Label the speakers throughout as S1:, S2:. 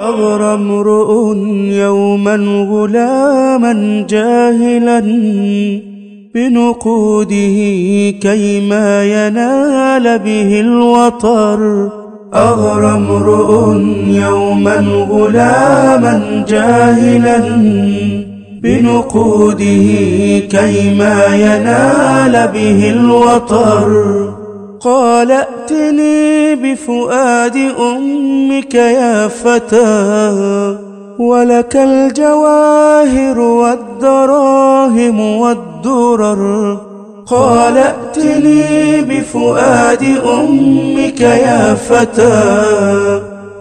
S1: أغرى امرؤ يوما غلاما جاهلا بنقوده كيما ينال به الوطر. أغرى امرؤ يوما غلاما جاهلا بنقوده كيما ينال به الوطر. قال ائتني بفؤاد أمك يا فتى ولك الجواهر والدراهم والدرر. قال ائتني بفؤاد أمك يا فتى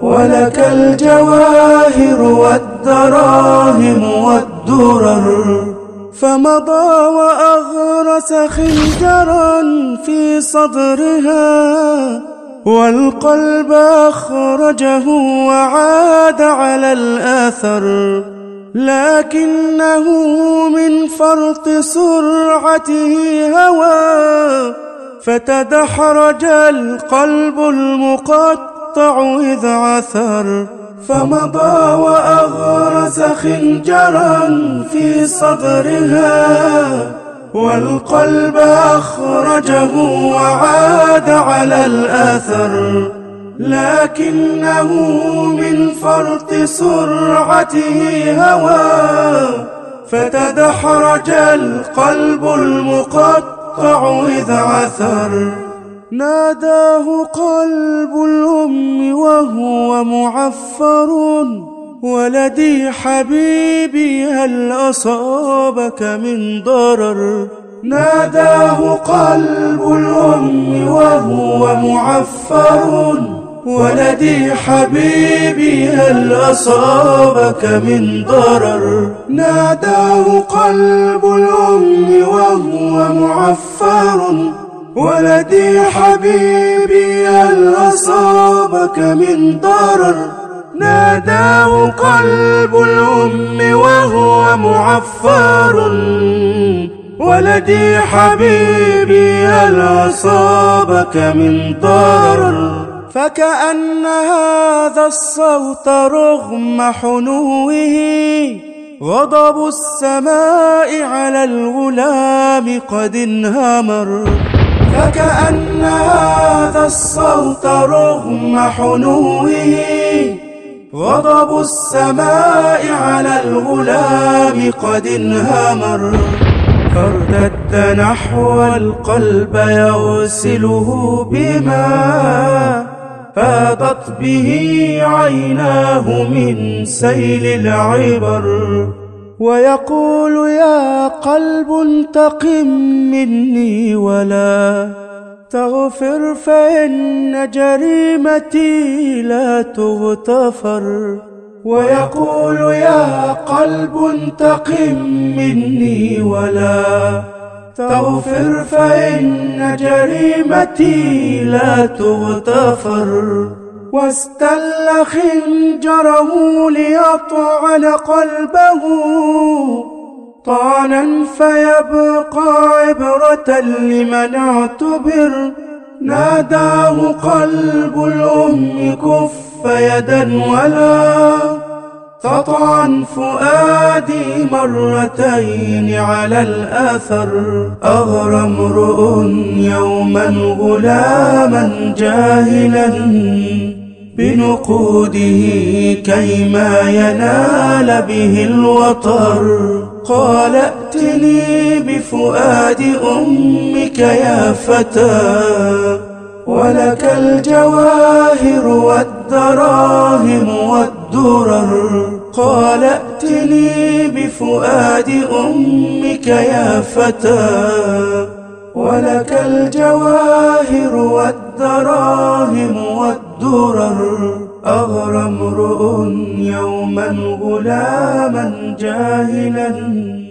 S1: ولك الجواهر والدراهم والدرر. فمضى وأغرس خنجرا في صدرها والقلب أخرجه وعاد على الآثر لكنه من فرط سرعته هوى فتدحرج القلب المقطع إذ عثر فمضى وأغرز خنجرا في صدرها. والقلب أخرجه وعاد على الأثر لكنه من فرط سرعته هوى فتدحرج القلب المقطع إذ عثر. ناداه قلب الأم وهو معفر. ولدي حبيبي هل أصابك من ضرر؟ ناداه قلب الأم وهو معفر. ولدي حبيبي هل أصابك من ضرر؟ ناداه قلب الأم وهو معفر. ولدي حبيبي هل أصابك من ضرر؟ ناداه قلب الأم وهو معفر. ولدي حبيبي هل أصابك من ضرر؟ فكأن هذا الصوت رغم حنوه غضب السماء على الغلام قد انهمر. فكأن هذا الصوت رغم حنوه غضب السماء على الغلام قد انهمر. فارتد نحو القلب يغسله بما فاضت به عيناه من سيل العبر. ويقول يا قلب انتقم مني ولا تغفر فإن جريمتي لا تغتفر. ويقول يا قلب انتقم مني ولا تغفر فإن جريمتي لا تغتفر. واستل خنجره ليطعن قلبه. طعنا فيبقى عبرة لمن اعتبر. ناداه قلب الأم كف يدا ولا تطعن فؤادي مرتين على الأثر. أغرى امرؤ يوما غلاما جاهلا. بنقوده كيما ينال به الوطر. قال ائتني بفؤاد أمك يا فتى ولك الجواهر والدراهم والدرر. قال ائتني بفؤاد أمك يا فتى ولك الجواهر والدراهم والدرر. أغرى امرؤ يوما غلاما جاهلا.